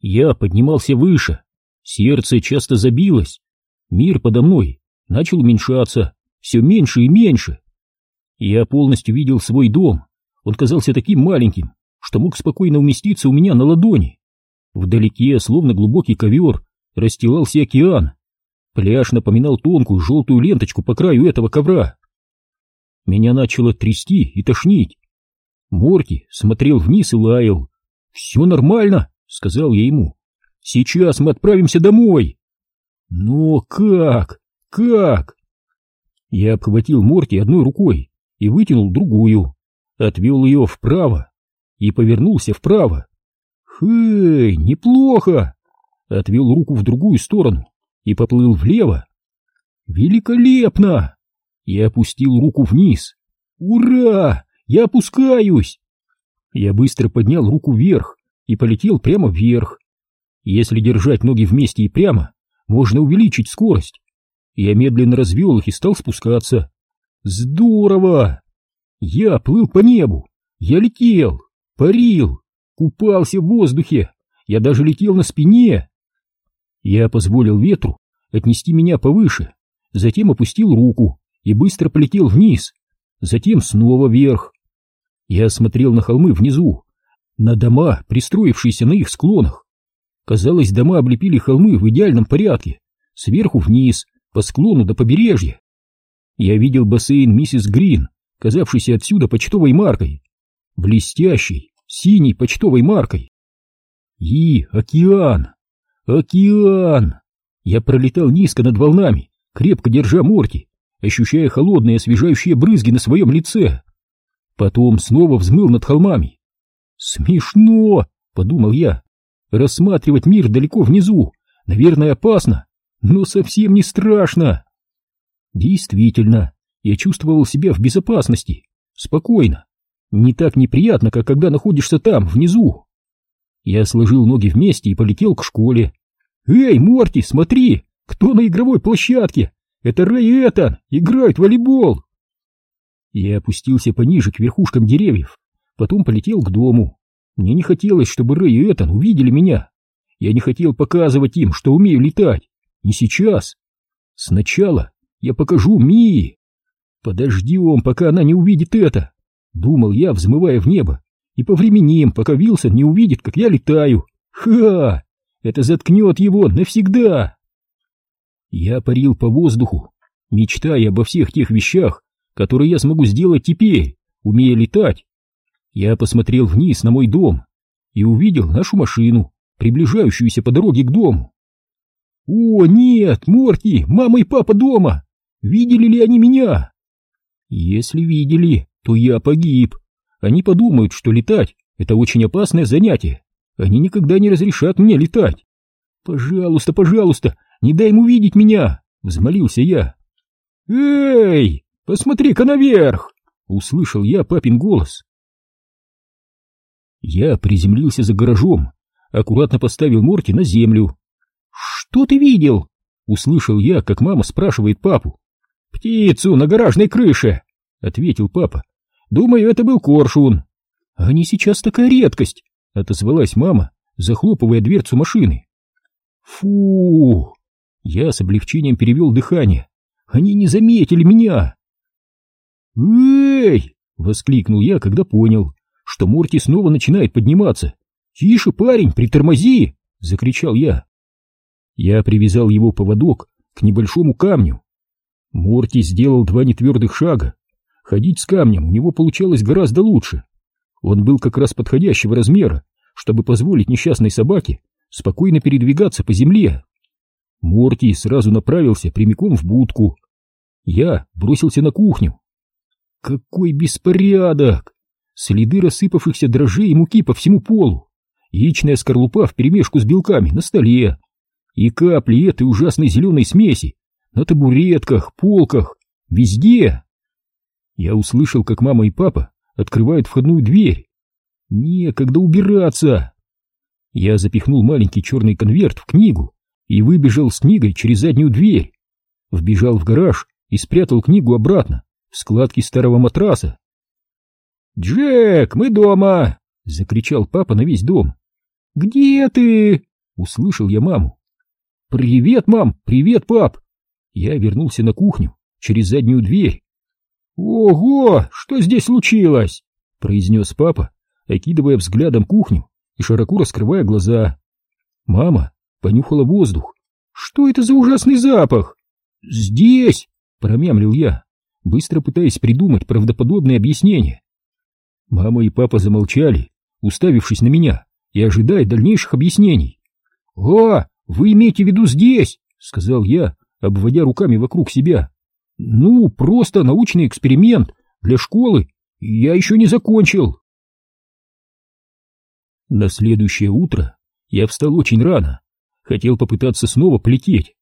Я поднимался выше, сердце часто забилось, мир подо мной начал уменьшаться, все меньше и меньше. Я полностью видел свой дом, он казался таким маленьким, что мог спокойно уместиться у меня на ладони. Вдалеке, словно глубокий ковер, расстилался океан. Пляж напоминал тонкую желтую ленточку по краю этого ковра. Меня начало трясти и тошнить. Морти смотрел вниз и лаял. «Все нормально», — сказал я ему. «Сейчас мы отправимся домой». «Но как? Как?» Я обхватил Морти одной рукой и вытянул другую, отвел ее вправо и повернулся вправо. «Хей, неплохо!» Отвел руку в другую сторону и поплыл влево. «Великолепно!» Я опустил руку вниз. «Ура! Я опускаюсь!» Я быстро поднял руку вверх и полетел прямо вверх. Если держать ноги вместе и прямо, можно увеличить скорость. Я медленно развел их и стал спускаться. Здорово! Я плыл по небу, я летел, парил, купался в воздухе, я даже летел на спине. Я позволил ветру отнести меня повыше, затем опустил руку и быстро полетел вниз, затем снова вверх. Я смотрел на холмы внизу, на дома, пристроившиеся на их склонах. Казалось, дома облепили холмы в идеальном порядке, сверху вниз, по склону до побережья. Я видел бассейн миссис Грин, казавшийся отсюда почтовой маркой, блестящей, синей почтовой маркой. И океан, океан! Я пролетал низко над волнами, крепко держа Морти, ощущая холодные освежающие брызги на своем лице. Потом снова взмыл над холмами. «Смешно!» — подумал я. «Рассматривать мир далеко внизу, наверное, опасно, но совсем не страшно!» Действительно, я чувствовал себя в безопасности, спокойно. Не так неприятно, как когда находишься там, внизу. Я сложил ноги вместе и полетел к школе. «Эй, Морти, смотри, кто на игровой площадке? Это Рэй Этан, играет в волейбол!» Я опустился пониже к верхушкам деревьев, потом полетел к дому. Мне не хотелось, чтобы Рэй и Этан увидели меня. Я не хотел показывать им, что умею летать. Не сейчас. Сначала я покажу Мии. Подождем, пока она не увидит это. Думал я, взмывая в небо. И повременим, пока Вилсон не увидит, как я летаю. Ха! Это заткнет его навсегда. Я парил по воздуху, мечтая обо всех тех вещах, которые я смогу сделать теперь, умея летать. Я посмотрел вниз на мой дом и увидел нашу машину, приближающуюся по дороге к дому. «О, нет, Морти, мама и папа дома! Видели ли они меня?» «Если видели, то я погиб. Они подумают, что летать — это очень опасное занятие. Они никогда не разрешат мне летать. Пожалуйста, пожалуйста, не дай ему видеть меня!» — взмолился я. «Эй, посмотри-ка наверх!» — услышал я папин голос. Я приземлился за гаражом, аккуратно поставил Морти на землю. «Что ты видел?» — услышал я, как мама спрашивает папу. «Птицу на гаражной крыше!» — ответил папа. «Думаю, это был коршун». «Они сейчас такая редкость!» — отозвалась мама, захлопывая дверцу машины. «Фу!» Я с облегчением перевел дыхание. «Они не заметили меня!» «Эй!» — воскликнул я, когда понял, что Морти снова начинает подниматься. «Тише, парень, притормози!» — закричал я. Я привязал его поводок к небольшому камню. Морти сделал два нетвердых шага. Ходить с камнем у него получалось гораздо лучше. Он был как раз подходящего размера, чтобы позволить несчастной собаке спокойно передвигаться по земле. Морти сразу направился прямиком в будку. Я бросился на кухню. Какой беспорядок! Следы рассыпавшихся дрожжей и муки по всему полу, яичная скорлупа вперемешку с белками на столе и капли этой ужасной зеленой смеси на табуретках, полках, везде. Я услышал, как мама и папа открывают входную дверь. Некогда убираться. Я запихнул маленький черный конверт в книгу и выбежал с книгой через заднюю дверь. Вбежал в гараж и спрятал книгу обратно в складки старого матраса. «Джек, мы дома!» — закричал папа на весь дом. «Где ты?» услышал я маму. «Привет, мам! Привет, пап!» Я вернулся на кухню через заднюю дверь. «Ого! Что здесь случилось?» — произнес папа, окидывая взглядом кухню и широко раскрывая глаза. Мама понюхала воздух. «Что это за ужасный запах?» «Здесь!» — промямлил я, быстро пытаясь придумать правдоподобное объяснение. Мама и папа замолчали, уставившись на меня и ожидая дальнейших объяснений. «О, вы имеете в виду здесь?» — сказал я, обводя руками вокруг себя. «Ну, просто научный эксперимент для школы. Я еще не закончил». На следующее утро я встал очень рано. Хотел попытаться снова полететь.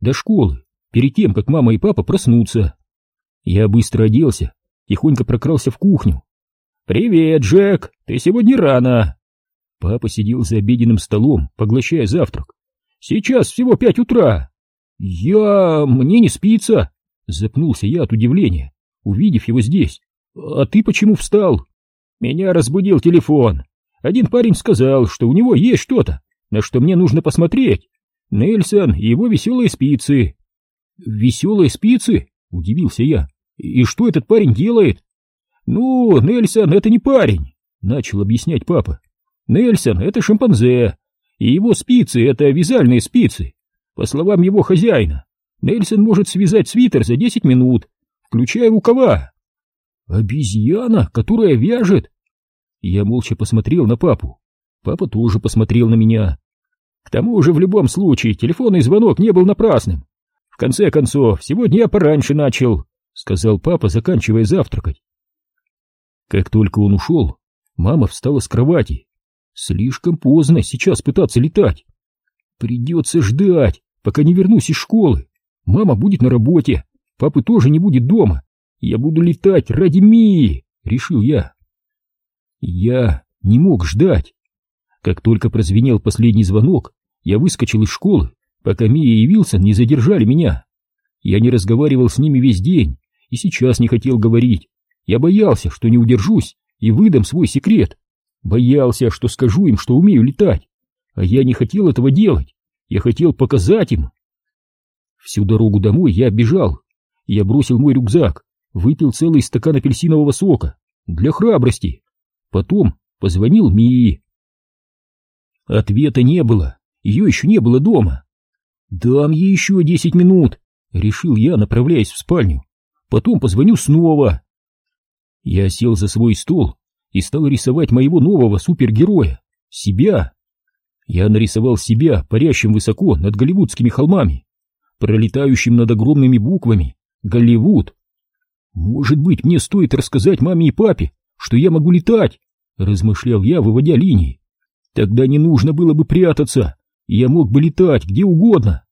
До школы, перед тем, как мама и папа проснутся. Я быстро оделся, тихонько прокрался в кухню. «Привет, Джек! Ты сегодня рано!» Папа сидел за обеденным столом, поглощая завтрак. «Сейчас всего пять утра!» «Я... мне не спится!» Запнулся я от удивления, увидев его здесь. «А ты почему встал?» «Меня разбудил телефон. Один парень сказал, что у него есть что-то, на что мне нужно посмотреть. Нельсон и его веселые спицы. Веселые спицы? Удивился я. И что этот парень делает? Ну, Нельсон это не парень, начал объяснять папа. Нельсон это шимпанзе, и его спицы это вязальные спицы. По словам его хозяина, Нельсон может связать свитер за 10 минут, включая рукава. Обезьяна, которая вяжет? Я молча посмотрел на папу. Папа тоже посмотрел на меня. К тому же в любом случае телефонный звонок не был напрасным. В конце концов, сегодня я пораньше начал, сказал папа, заканчивая завтракать. Как только он ушел, мама встала с кровати. Слишком поздно сейчас пытаться летать. Придется ждать, пока не вернусь из школы. Мама будет на работе, папы тоже не будет дома. Я буду летать ради Мии, решил я. Я не мог ждать. Как только прозвенел последний звонок, я выскочил из школы, пока Мия и Вилсон не задержали меня. Я не разговаривал с ними весь день и сейчас не хотел говорить. Я боялся, что не удержусь и выдам свой секрет. Боялся, что скажу им, что умею летать. А я не хотел этого делать. Я хотел показать им. Всю дорогу домой я бежал. Я бросил мой рюкзак, выпил целый стакан апельсинового сока для храбрости. Потом позвонил Мии. Ответа не было, ее еще не было дома. «Дам ей еще десять минут», — решил я, направляясь в спальню. «Потом позвоню снова». Я сел за свой стол и стал рисовать моего нового супергероя, себя. Я нарисовал себя, парящим высоко над голливудскими холмами, пролетающим над огромными буквами «Голливуд». Может быть, мне стоит рассказать маме и папе, что я могу летать, размышлял я, выводя линии. Тогда не нужно было бы прятаться, я мог бы летать где угодно.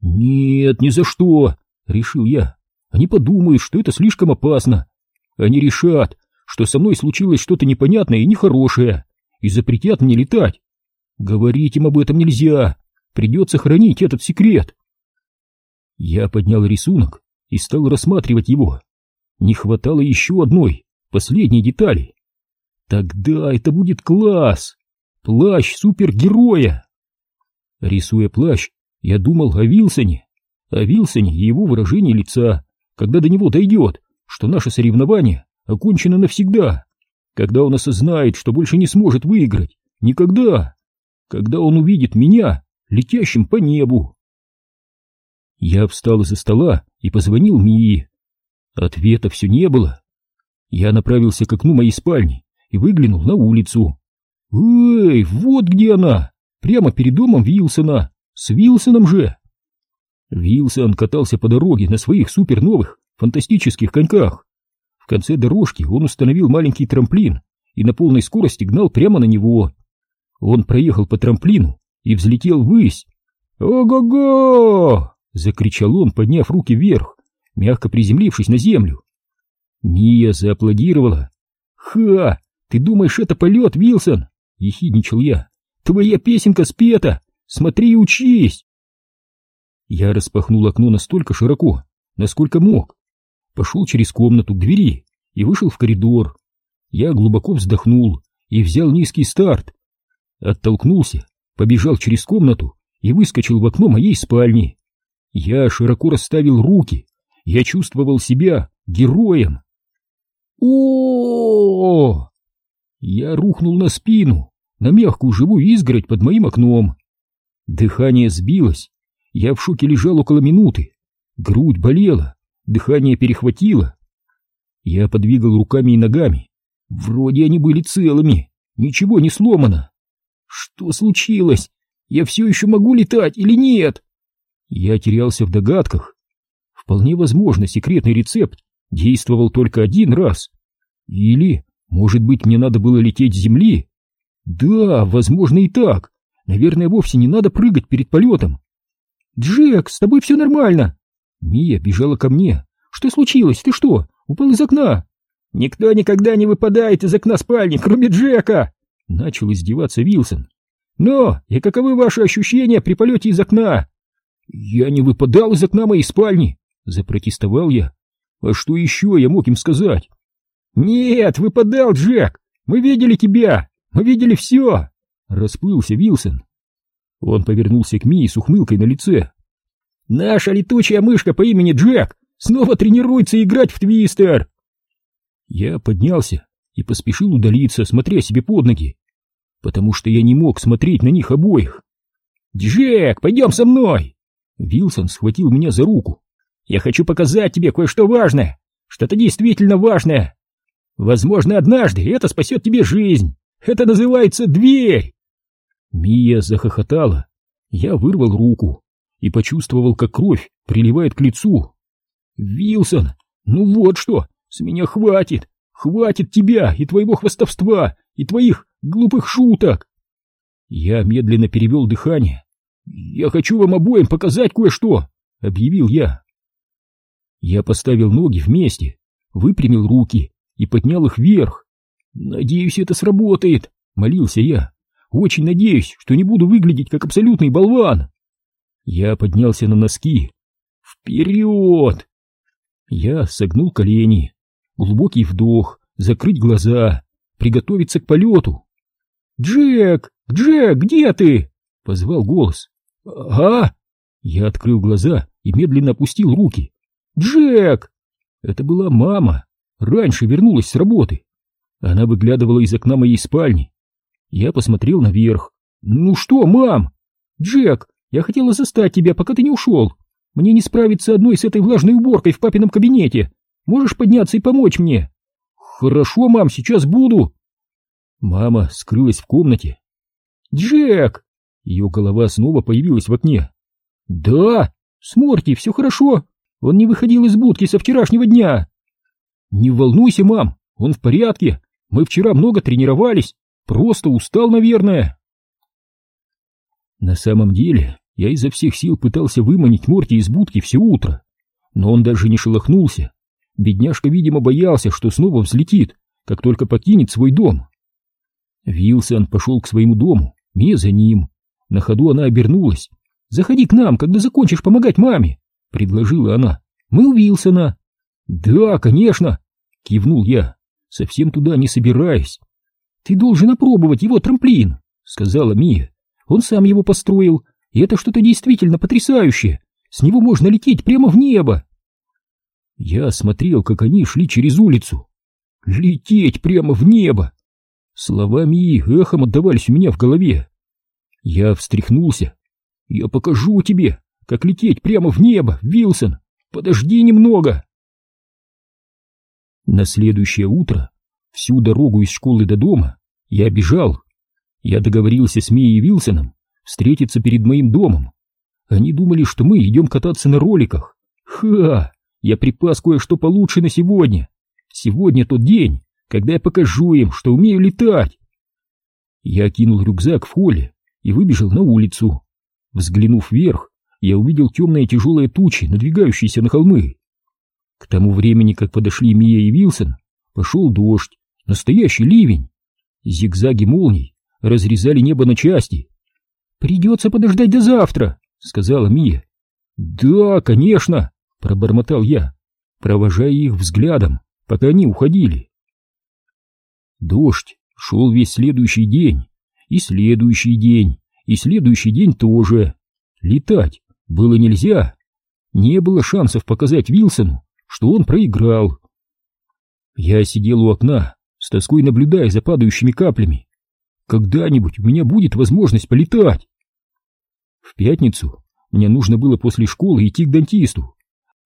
Нет, ни за что, решил я. Они подумают, что это слишком опасно. Они решат, что со мной случилось что-то непонятное и нехорошее, и запретят мне летать. Говорить им об этом нельзя, придется хранить этот секрет. Я поднял рисунок и стал рассматривать его. Не хватало еще одной, последней детали. Тогда это будет класс! Плащ супергероя! Рисуя плащ, я думал о Вилсоне, о Вилсоне и его выражении лица, когда до него дойдет, что наше соревнование окончено навсегда, когда он осознает, что больше не сможет выиграть, никогда, когда он увидит меня, летящим по небу. Я встал из-за стола и позвонил Мии. Ответа все не было. Я направился к окну моей спальни и выглянул на улицу. «Эй, вот где она! Прямо перед домом Вилсона! С Вилсоном же!» Вилсон катался по дороге на своих суперновых фантастических коньках. В конце дорожки он установил маленький трамплин и на полной скорости гнал прямо на него. Он проехал по трамплину и взлетел ввысь. «Ого-го!» — закричал он, подняв руки вверх, мягко приземлившись на землю. Мия зааплодировала. «Ха! Ты думаешь, это полет, Вилсон?» — ехидничал я. «Твоя песенка спета! Смотри и учись!» Я распахнул окно настолько широко, насколько мог. Пошел через комнату к двери и вышел в коридор. Я глубоко вздохнул и взял низкий старт. Оттолкнулся, побежал через комнату и выскочил в окно моей спальни. Я широко расставил руки, я чувствовал себя героем. о Я рухнул на спину, на мягкую живую изгородь под моим окном. Дыхание сбилось, я в шоке лежал около минуты, грудь болела, дыхание перехватило. Я подвигал руками и ногами, вроде они были целыми, ничего не сломано. Что случилось? Я все еще могу летать или нет? Я терялся в догадках. Вполне возможно, секретный рецепт действовал только один раз. Или, может быть, мне надо было лететь с земли? Да, возможно и так. Наверное, вовсе не надо прыгать перед полетом. «Джек, с тобой все нормально!» Мия бежала ко мне. «Что случилось? Ты что, упал из окна?» «Никто никогда не выпадает из окна спальни, кроме Джека!» Начал издеваться Вилсон. «Но, и каковы ваши ощущения при полете из окна?» «Я не выпадал из окна моей спальни!» Запротестовал я. «А что еще я мог им сказать?» «Нет, выпадал, Джек! Мы видели тебя! Мы видели все!» Расплылся Вилсон. Он повернулся к Мии с ухмылкой на лице. «Наша летучая мышка по имени Джек снова тренируется играть в твистер!» Я поднялся и поспешил удалиться, смотря себе под ноги, потому что я не мог смотреть на них обоих. «Джек, пойдем со мной!» Вилсон схватил меня за руку. «Я хочу показать тебе кое-что важное, что-то действительно важное. Возможно, однажды это спасет тебе жизнь. Это называется дверь!» Мия захохотала. Я вырвал руку и почувствовал, как кровь приливает к лицу. «Вилсон, ну вот что, с меня хватит! Хватит тебя и твоего хвостовства, и твоих глупых шуток!» Я медленно перевел дыхание. «Я хочу вам обоим показать кое-что!» — объявил я. Я поставил ноги вместе, выпрямил руки и поднял их вверх. «Надеюсь, это сработает!» — молился я. «Очень надеюсь, что не буду выглядеть как абсолютный болван!» Я поднялся на носки. «Вперед!» Я согнул колени. Глубокий вдох, закрыть глаза, приготовиться к полету. «Джек! Джек, где ты?» — позвал голос. «А?» Я открыл глаза и медленно опустил руки. «Джек!» Это была мама. Раньше вернулась с работы. Она выглядывала из окна моей спальни. Я посмотрел наверх. «Ну что, мам?» «Джек, я хотела застать тебя, пока ты не ушел. Мне не справиться одной с этой влажной уборкой в папином кабинете. Можешь подняться и помочь мне?» «Хорошо, мам, сейчас буду!» Мама скрылась в комнате. «Джек!» Ее голова снова появилась в окне. «Да! С Морти все хорошо! Он не выходил из будки со вчерашнего дня!» «Не волнуйся, мам, он в порядке! Мы вчера много тренировались, просто устал, наверное!» На самом деле, я изо всех сил пытался выманить Морти из будки все утро, но он даже не шелохнулся. Бедняжка, видимо, боялся, что снова взлетит, как только покинет свой дом. Вилсон пошел к своему дому, Мия за ним. На ходу она обернулась. «Заходи к нам, когда закончишь помогать маме», — предложила она. «Мы у Вилсона». «Да, конечно», — кивнул я, совсем туда не собираясь. «Ты должен опробовать его трамплин», — сказала Мия. «Он сам его построил, и это что-то действительно потрясающее. С него можно лететь прямо в небо». Я смотрел, как они шли через улицу. «Лететь прямо в небо!» Словами их эхом отдавались у меня в голове. Я встряхнулся. «Я покажу тебе, как лететь прямо в небо, Вилсон! Подожди немного!» На следующее утро, всю дорогу из школы до дома, я бежал. Я договорился с Мией Вилсоном встретиться перед моим домом. Они думали, что мы идем кататься на роликах. Ха! Я припас кое-что получше на сегодня. Сегодня тот день, когда я покажу им, что умею летать. Я кинул рюкзак в холле и выбежал на улицу. Взглянув вверх, я увидел темные тяжелые тучи, надвигающиеся на холмы. К тому времени, как подошли Мия и Вилсон, пошел дождь, настоящий ливень. Зигзаги молний разрезали небо на части. «Придется подождать до завтра», — сказала Мия. «Да, конечно», — пробормотал я, провожая их взглядом, пока они уходили. Дождь шел весь следующий день, и следующий день, и следующий день тоже. Летать было нельзя. Не было шансов показать Вилсону, что он проиграл. Я сидел у окна, тоской наблюдая за падающими каплями. Когда-нибудь у меня будет возможность полетать. В пятницу мне нужно было после школы идти к дантисту,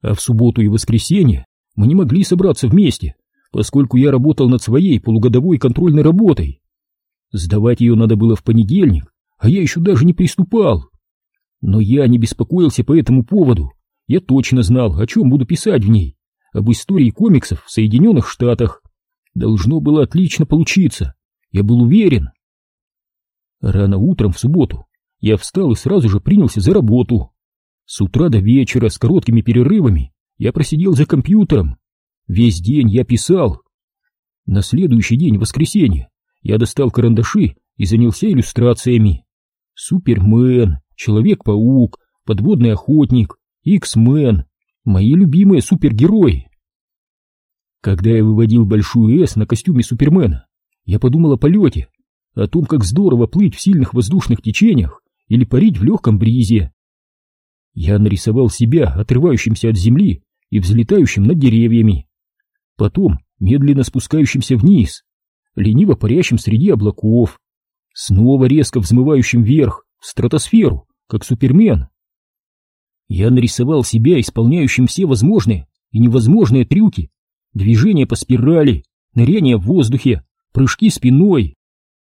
а в субботу и воскресенье мы не могли собраться вместе, поскольку я работал над своей полугодовой контрольной работой. Сдавать ее надо было в понедельник, а я еще даже не приступал. Но я не беспокоился по этому поводу. Я точно знал, о чем буду писать в ней. Об истории комиксов в Соединенных Штатах. Должно было отлично получиться. Я был уверен. Рано утром в субботу я встал и сразу же принялся за работу. С утра до вечера с короткими перерывами я просидел за компьютером. Весь день я писал. На следующий день, воскресенье, я достал карандаши и занялся иллюстрациями. Супермен, Человек-паук, Подводный охотник, Икс-мен, мои любимые супергерои. Когда я выводил большую «С» на костюме Супермена, я подумал о полете, о том, как здорово плыть в сильных воздушных течениях или парить в легком бризе. Я нарисовал себя, отрывающимся от земли и взлетающим над деревьями. Потом медленно спускающимся вниз, лениво парящим среди облаков, снова резко взмывающим вверх, в стратосферу, как Супермен. Я нарисовал себя исполняющим все возможные и невозможные трюки, движения по спирали, ныряние в воздухе, прыжки спиной.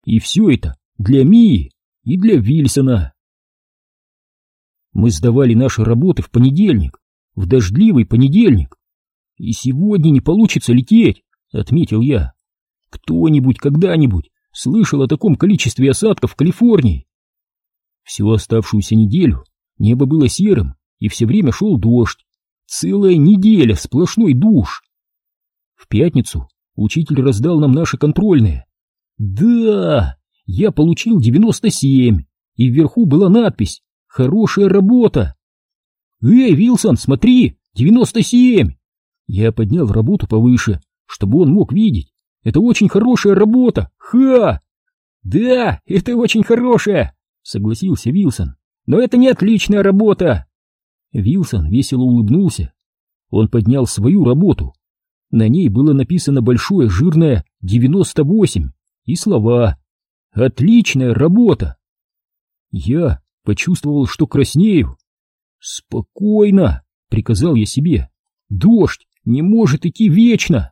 И все это для Мии и для Вильсона. Мы сдавали наши работы в понедельник, в дождливый понедельник. И сегодня не получится лететь, отметил я. Кто-нибудь когда-нибудь слышал о таком количестве осадков в Калифорнии? Всю оставшуюся неделю небо было серым, и все время шел дождь. Целая неделя сплошной душ. В пятницу учитель раздал нам наши контрольные. Да, я получил 97, и вверху была надпись «Хорошая работа». «Эй, Вилсон, смотри, 97!» Я поднял работу повыше, чтобы он мог видеть. Это очень хорошая работа! Ха! Да, это очень хорошая! Согласился Вилсон. Но это не отличная работа! Вилсон весело улыбнулся. Он поднял свою работу. На ней было написано большое жирное 98 и слова «Отличная работа!» Я почувствовал, что краснею. «Спокойно!» — приказал я себе. «Дождь не может идти вечно!»